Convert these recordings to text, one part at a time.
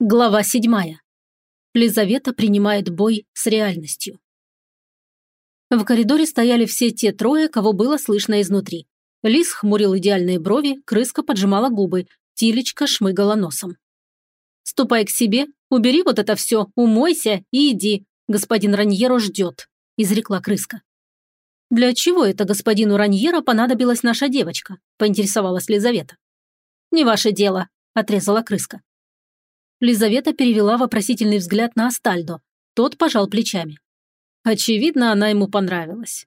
Глава седьмая. Лизавета принимает бой с реальностью. В коридоре стояли все те трое, кого было слышно изнутри. Лис хмурил идеальные брови, крыска поджимала губы, Тилечка шмыгала носом. «Ступай к себе, убери вот это все, умойся и иди. Господин Раньеро ждет», – изрекла крыска. «Для чего это господину Раньеро понадобилась наша девочка?» – поинтересовалась Лизавета. «Не ваше дело», – отрезала крыска. Лизавета перевела вопросительный взгляд на Астальдо. Тот пожал плечами. Очевидно, она ему понравилась.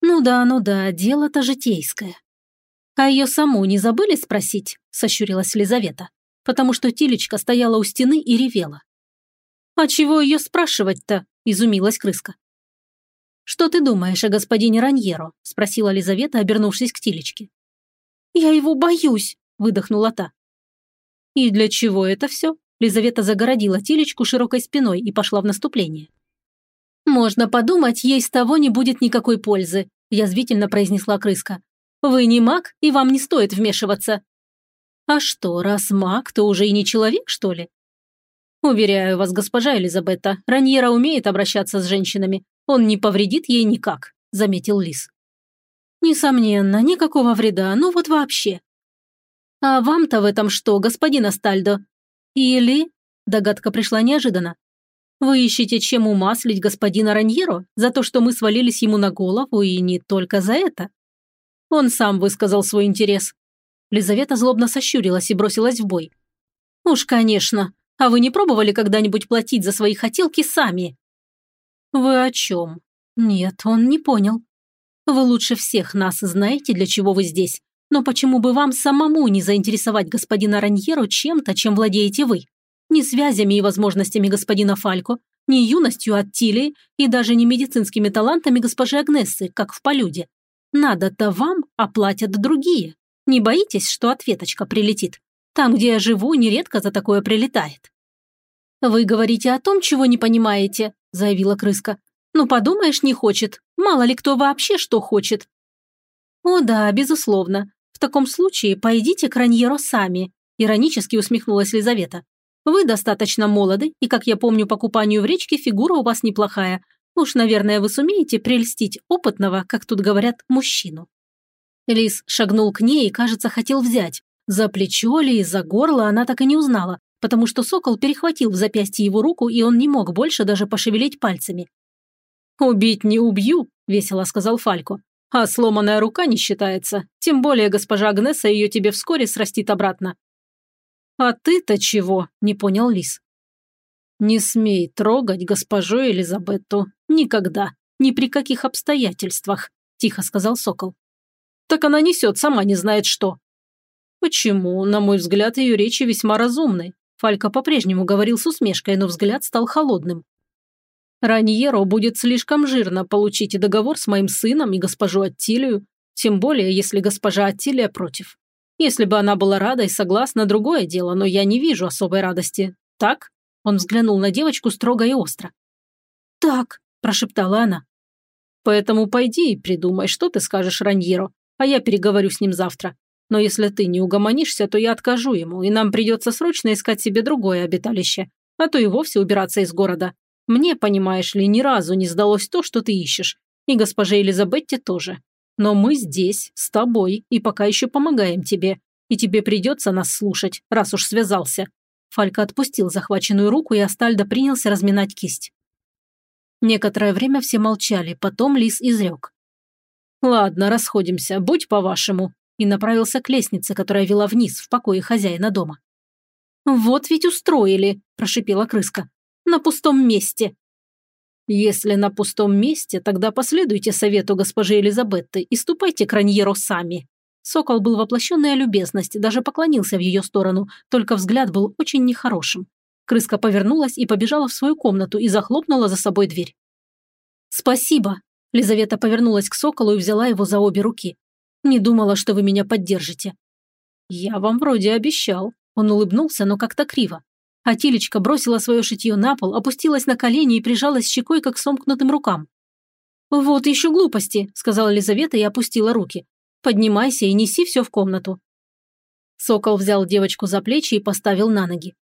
Ну да, ну да, дело-то житейское. А ее саму не забыли спросить? Сощурилась Лизавета. Потому что Тилечка стояла у стены и ревела. А чего ее спрашивать-то? Изумилась крыска. «Что ты думаешь о господине Раньеро?» – спросила Лизавета, обернувшись к Тилечке. «Я его боюсь», – выдохнула та. «И для чего это все?» Лизавета загородила телечку широкой спиной и пошла в наступление. «Можно подумать, ей с того не будет никакой пользы», язвительно произнесла крыска. «Вы не маг, и вам не стоит вмешиваться». «А что, раз маг, то уже и не человек, что ли?» «Уверяю вас, госпожа Элизабетта, Раньера умеет обращаться с женщинами. Он не повредит ей никак», – заметил Лис. «Несомненно, никакого вреда, ну вот вообще». «А вам-то в этом что, господин Астальдо?» Или... Догадка пришла неожиданно. Вы ищете, чем умаслить господина Раньеро за то, что мы свалились ему на голову, и не только за это? Он сам высказал свой интерес. Лизавета злобно сощурилась и бросилась в бой. Уж, конечно. А вы не пробовали когда-нибудь платить за свои хотелки сами? Вы о чем? Нет, он не понял. Вы лучше всех нас знаете, для чего вы здесь. Но почему бы вам самому не заинтересовать господина Раньеру чем-то, чем владеете вы? Ни связями и возможностями господина Фалько, ни юностью от Тилии и даже не медицинскими талантами госпожи Агнессы, как в полюде. Надо-то вам оплатят другие. Не боитесь, что ответочка прилетит? Там, где я живу, нередко за такое прилетает. «Вы говорите о том, чего не понимаете», – заявила крыска. «Ну, подумаешь, не хочет. Мало ли кто вообще что хочет». «О да, безусловно. В таком случае пойдите к Раньеро сами», – иронически усмехнулась Лизавета. «Вы достаточно молоды, и, как я помню по купанию в речке, фигура у вас неплохая. Уж, наверное, вы сумеете прельстить опытного, как тут говорят, мужчину». Лис шагнул к ней и, кажется, хотел взять. За плечо ли за горло она так и не узнала, потому что сокол перехватил в запястье его руку, и он не мог больше даже пошевелить пальцами. «Убить не убью», – весело сказал Фалько. А сломанная рука не считается, тем более госпожа Агнеса ее тебе вскоре срастит обратно. А ты-то чего? Не понял Лис. Не смей трогать госпожу Элизабетту. Никогда. Ни при каких обстоятельствах, тихо сказал Сокол. Так она несет, сама не знает что. Почему? На мой взгляд, ее речи весьма разумны. Фалька по-прежнему говорил с усмешкой, но взгляд стал холодным. Раньеро будет слишком жирно получить договор с моим сыном и госпожу Аттилию, тем более, если госпожа Аттилия против. Если бы она была рада и согласна, другое дело, но я не вижу особой радости. Так?» Он взглянул на девочку строго и остро. «Так», – прошептала она. «Поэтому пойди и придумай, что ты скажешь Раньеро, а я переговорю с ним завтра. Но если ты не угомонишься, то я откажу ему, и нам придется срочно искать себе другое обиталище, а то и вовсе убираться из города. Мне, понимаешь ли, ни разу не сдалось то, что ты ищешь. И госпоже Элизабетте тоже. Но мы здесь, с тобой, и пока еще помогаем тебе. И тебе придется нас слушать, раз уж связался». Фалька отпустил захваченную руку, и Астальдо принялся разминать кисть. Некоторое время все молчали, потом Лис изрек. «Ладно, расходимся, будь по-вашему», и направился к лестнице, которая вела вниз, в покое хозяина дома. «Вот ведь устроили», – прошипела крыска на пустом месте». «Если на пустом месте, тогда последуйте совету госпожи Элизабетты и ступайте к Раньеру сами». Сокол был воплощенная любезность, даже поклонился в ее сторону, только взгляд был очень нехорошим. Крыска повернулась и побежала в свою комнату и захлопнула за собой дверь. «Спасибо!» Лизавета повернулась к Соколу и взяла его за обе руки. «Не думала, что вы меня поддержите». «Я вам вроде обещал». Он улыбнулся, но как-то криво. А Тилечка бросила свое шитье на пол, опустилась на колени и прижалась щекой как сомкнутым рукам. «Вот еще глупости», – сказала Лизавета и опустила руки. «Поднимайся и неси все в комнату». Сокол взял девочку за плечи и поставил на ноги.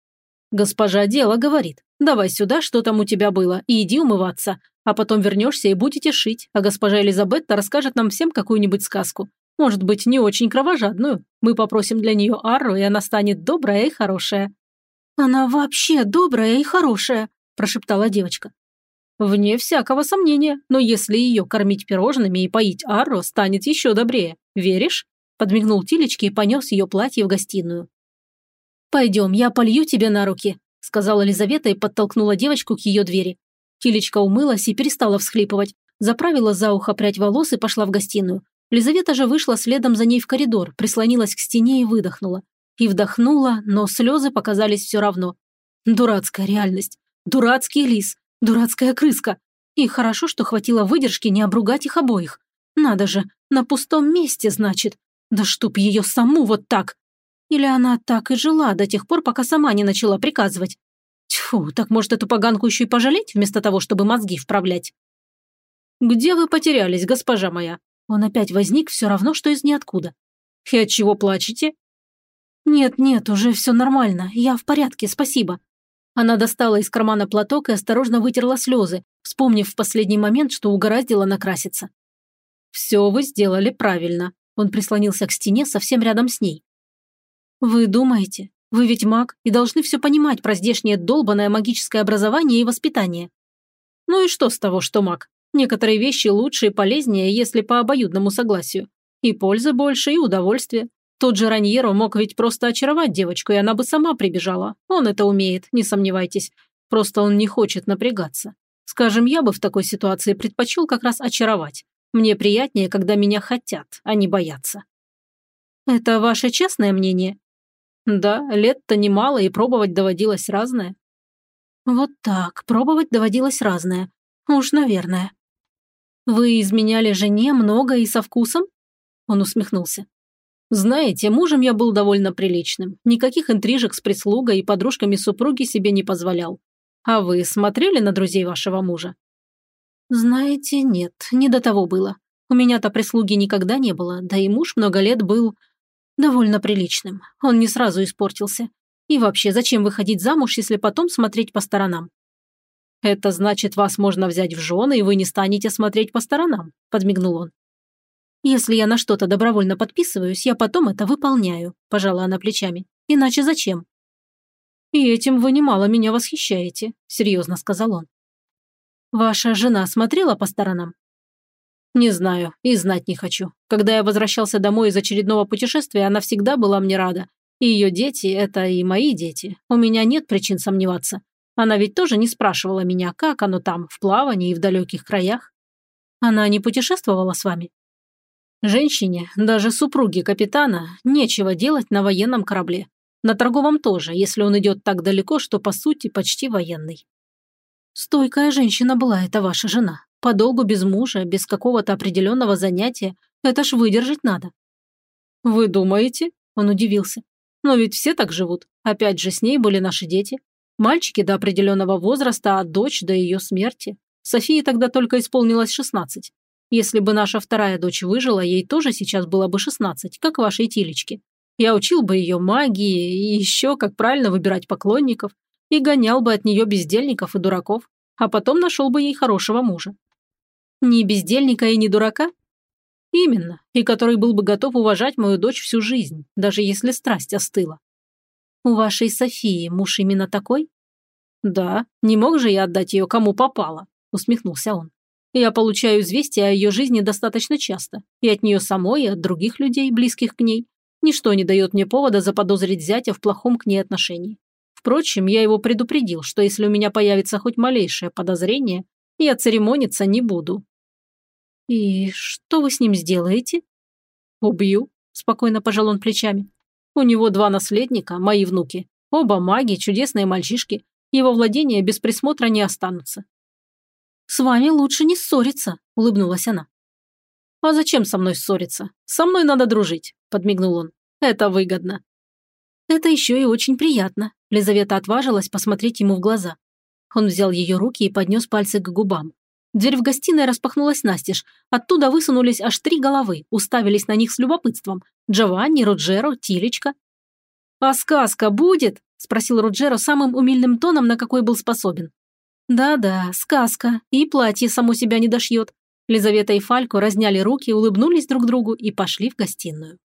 Госпожа дело говорит. Давай сюда, что там у тебя было, и иди умываться. А потом вернешься и будете шить, а госпожа Элизабетта расскажет нам всем какую-нибудь сказку. Может быть, не очень кровожадную. Мы попросим для нее Арру, и она станет добрая и хорошая». «Она вообще добрая и хорошая», – прошептала девочка. «Вне всякого сомнения, но если ее кормить пирожными и поить Арро, станет еще добрее. Веришь?» Подмигнул Тилечке и понес ее платье в гостиную. «Пойдем, я полью тебе на руки», – сказала Лизавета и подтолкнула девочку к ее двери. Тилечка умылась и перестала всхлипывать, заправила за ухо прядь волос и пошла в гостиную. Лизавета же вышла следом за ней в коридор, прислонилась к стене и выдохнула. И вдохнула, но слезы показались все равно. Дурацкая реальность. Дурацкий лис. Дурацкая крыска. И хорошо, что хватило выдержки не обругать их обоих. Надо же, на пустом месте, значит. Да чтоб ее саму вот так. Или она так и жила до тех пор, пока сама не начала приказывать. Тьфу, так может эту поганку еще и пожалеть, вместо того, чтобы мозги вправлять? «Где вы потерялись, госпожа моя?» Он опять возник все равно, что из ниоткуда. «И чего плачете?» «Нет, нет, уже все нормально. Я в порядке, спасибо». Она достала из кармана платок и осторожно вытерла слезы, вспомнив в последний момент, что угораздило накраситься. «Все вы сделали правильно». Он прислонился к стене совсем рядом с ней. «Вы думаете? Вы ведь маг и должны все понимать про здешнее долбанное магическое образование и воспитание». «Ну и что с того, что маг? Некоторые вещи лучше и полезнее, если по обоюдному согласию. И пользы больше, и удовольствия. Тот же Раньеро мог ведь просто очаровать девочку, и она бы сама прибежала. Он это умеет, не сомневайтесь. Просто он не хочет напрягаться. Скажем, я бы в такой ситуации предпочел как раз очаровать. Мне приятнее, когда меня хотят, а не боятся. Это ваше честное мнение? Да, лет-то немало, и пробовать доводилось разное. Вот так, пробовать доводилось разное. Уж, наверное. Вы изменяли жене много и со вкусом? Он усмехнулся. Знаете, мужем я был довольно приличным. Никаких интрижек с прислугой и подружками супруги себе не позволял. А вы смотрели на друзей вашего мужа? Знаете, нет, не до того было. У меня-то прислуги никогда не было, да и муж много лет был довольно приличным. Он не сразу испортился. И вообще, зачем выходить замуж, если потом смотреть по сторонам? «Это значит, вас можно взять в жены, и вы не станете смотреть по сторонам», – подмигнул он. «Если я на что-то добровольно подписываюсь, я потом это выполняю», – пожала она плечами. «Иначе зачем?» «И этим вы немало меня восхищаете», – серьезно сказал он. «Ваша жена смотрела по сторонам?» «Не знаю и знать не хочу. Когда я возвращался домой из очередного путешествия, она всегда была мне рада. И ее дети – это и мои дети. У меня нет причин сомневаться. Она ведь тоже не спрашивала меня, как оно там, в плавании и в далеких краях. Она не путешествовала с вами? Женщине, даже супруге капитана, нечего делать на военном корабле. На торговом тоже, если он идет так далеко, что по сути почти военный. Стойкая женщина была эта ваша жена. Подолгу без мужа, без какого-то определенного занятия. Это ж выдержать надо. Вы думаете? Он удивился. Но ведь все так живут. Опять же, с ней были наши дети. Мальчики до определенного возраста, а дочь до ее смерти. Софии тогда только исполнилось 16. Если бы наша вторая дочь выжила, ей тоже сейчас было бы 16, как вашей Тилечке. Я учил бы ее магии и еще, как правильно выбирать поклонников, и гонял бы от нее бездельников и дураков, а потом нашел бы ей хорошего мужа. Ни бездельника и ни дурака? Именно, и который был бы готов уважать мою дочь всю жизнь, даже если страсть остыла. У вашей Софии муж именно такой? Да, не мог же я отдать ее кому попало, усмехнулся он. Я получаю известия о ее жизни достаточно часто, и от нее самой, и от других людей, близких к ней. Ничто не дает мне повода заподозрить зятя в плохом к ней отношении. Впрочем, я его предупредил, что если у меня появится хоть малейшее подозрение, я церемониться не буду. «И что вы с ним сделаете?» «Убью», – спокойно пожал он плечами. У него два наследника, мои внуки. Оба маги, чудесные мальчишки. Его владения без присмотра не останутся. «С вами лучше не ссориться», – улыбнулась она. «А зачем со мной ссориться? Со мной надо дружить», – подмигнул он. «Это выгодно». «Это еще и очень приятно», – Лизавета отважилась посмотреть ему в глаза. Он взял ее руки и поднес пальцы к губам. Дверь в гостиной распахнулась настежь. Оттуда высунулись аж три головы, уставились на них с любопытством. Джованни, Роджеро, Тилечка. «А сказка будет?» спросил Руджеро самым умильным тоном, на какой был способен. «Да-да, сказка, и платье само себя не дошьет». Лизавета и Фалько разняли руки, улыбнулись друг другу и пошли в гостиную.